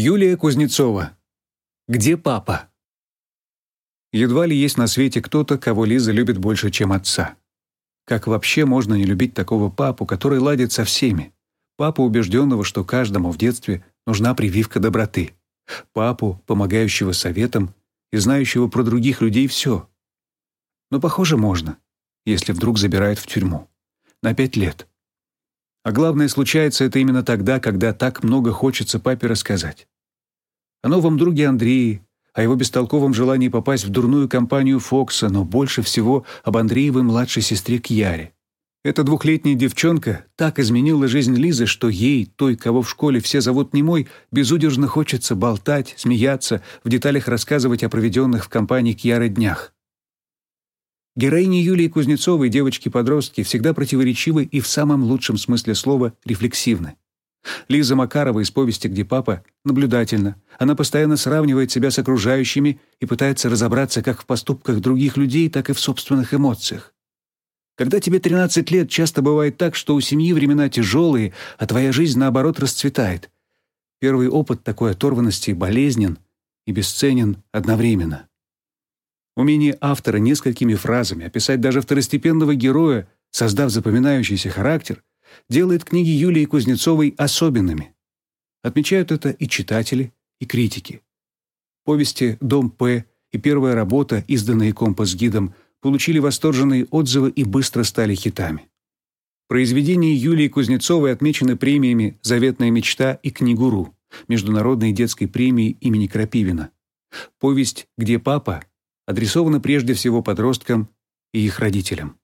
Юлия Кузнецова. Где папа? Едва ли есть на свете кто-то, кого Лиза любит больше, чем отца. Как вообще можно не любить такого папу, который ладит со всеми? Папу, убежденного, что каждому в детстве нужна прививка доброты. Папу, помогающего советам и знающего про других людей все. Но, похоже, можно, если вдруг забирают в тюрьму. На пять лет. А главное, случается это именно тогда, когда так много хочется папе рассказать. О новом друге Андрее, о его бестолковом желании попасть в дурную компанию Фокса, но больше всего об Андреевой младшей сестре Кьяре. Эта двухлетняя девчонка так изменила жизнь Лизы, что ей, той, кого в школе все зовут Немой, безудержно хочется болтать, смеяться, в деталях рассказывать о проведенных в компании Кьяры днях. Героини Юлии Кузнецовой, девочки-подростки, всегда противоречивы и в самом лучшем смысле слова рефлексивны. Лиза Макарова из повести «Где папа» наблюдательна. Она постоянно сравнивает себя с окружающими и пытается разобраться как в поступках других людей, так и в собственных эмоциях. Когда тебе 13 лет, часто бывает так, что у семьи времена тяжелые, а твоя жизнь, наоборот, расцветает. Первый опыт такой оторванности болезнен и бесценен одновременно. Умение автора несколькими фразами описать даже второстепенного героя, создав запоминающийся характер, делает книги Юлии Кузнецовой особенными. Отмечают это и читатели, и критики. Повести «Дом П» и первая работа, изданная компас-гидом, получили восторженные отзывы и быстро стали хитами. Произведения Юлии Кузнецовой отмечены премиями «Заветная мечта» и «Книгуру» Международной детской премии имени Крапивина. Повесть «Где папа» адресована прежде всего подросткам и их родителям.